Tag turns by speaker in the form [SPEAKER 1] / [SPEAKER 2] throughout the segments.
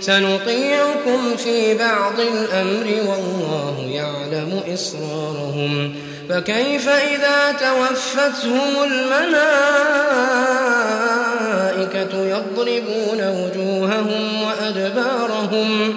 [SPEAKER 1] سنطيعكم في بعض الأمر والله يعلم إسرارهم فكيف إذا توفتهم الملائكة يضربون وجوههم وأدبارهم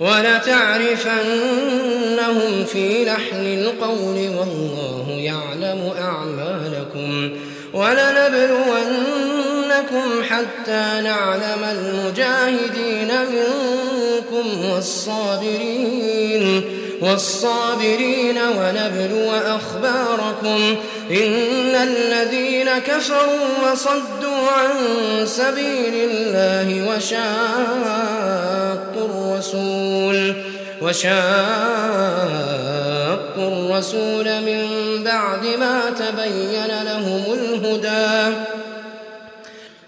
[SPEAKER 1] ولتعرفنهم في لحن القول والله يعلم أعمالكم ولنبلونكم حتى نعلم المجاهدين منكم والصابرين والصابرين ونبلو أخباركم. إن الذين كفروا وصدوا عن سبيل الله وشاقوا الرسول وشاقوا الرسول من بعد ما تبين لهم الهدى.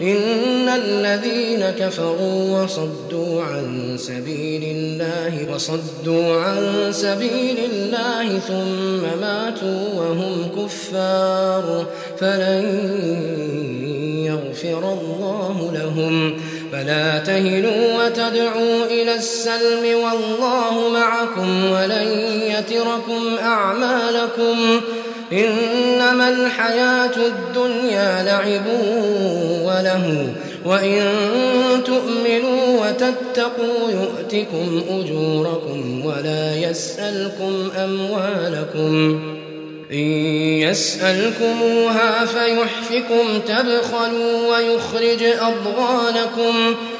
[SPEAKER 1] إن الذين كفروا وصدوا عن سبيل الله وصدوا عن سبيل الله ثم ماتوا وهم كفار فلن يغفر الله لهم. فلا تهنوا وتدعوا إلى السلم والله معكم ولن يتركم أعمالكم. إنما الحياة الدنيا لعب وله وإن تؤمنوا وتتقوا يؤتكم أجوركم ولا يسألكم أموالكم. إن يسألكموها فيحفكم تبخلوا ويخرج أضغانكم.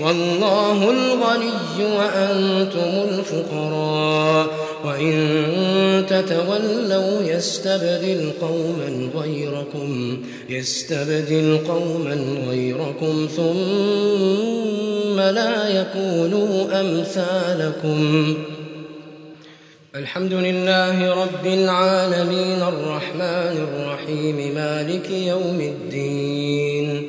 [SPEAKER 1] والله الغني وأنتم الفقراء وإن تتولوا يستبدل قوما غيركم يستبدل قوما غيركم ثم لا يكونوا أمثالكم. الحمد لله رب العالمين الرحمن الرحيم مالك يوم الدين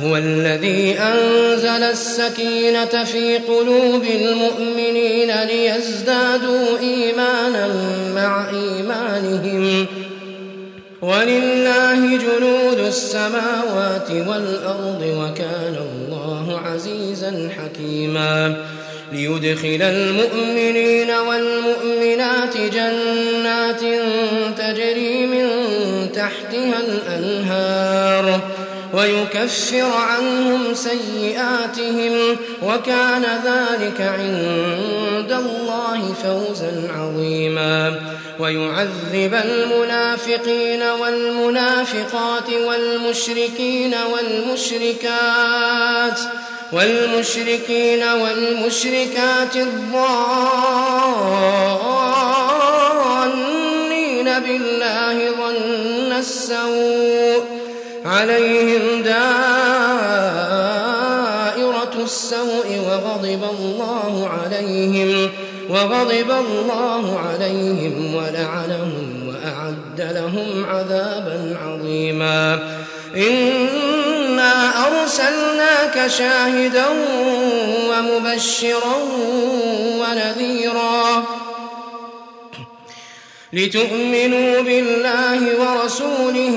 [SPEAKER 1] هو الذي أنزل السكينة في قلوب المؤمنين ليزدادوا إيمانا مع إيمانهم. ولله جنود السماوات والأرض وكان الله عزيزا حكيما. ليدخل المؤمنين والمؤمنات جنات تجري من تحتها الأنهار. ويكفر عنهم سيئاتهم وكان ذلك عند الله فوزا عظيما ويعذب المنافقين والمنافقات والمشركين والمشركات والمشركين والمشركات الظانين بالله ظن السوء عليهم دائرة السوء وغضب الله عليهم وغضب الله عليهم ولعنهم وأعد لهم عذابا عظيما. إنا أرسلناك شاهدا ومبشرا ونذيرا لتؤمنوا بالله ورسوله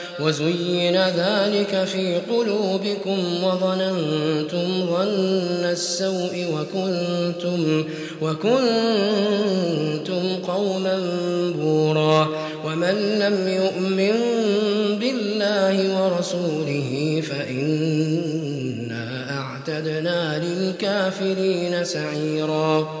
[SPEAKER 1] وزين ذلك في قلوبكم وظننتم ظن السوء وكنتم وكنتم قوما بورا ومن لم يؤمن بالله ورسوله فإنا أعتدنا للكافرين سعيرا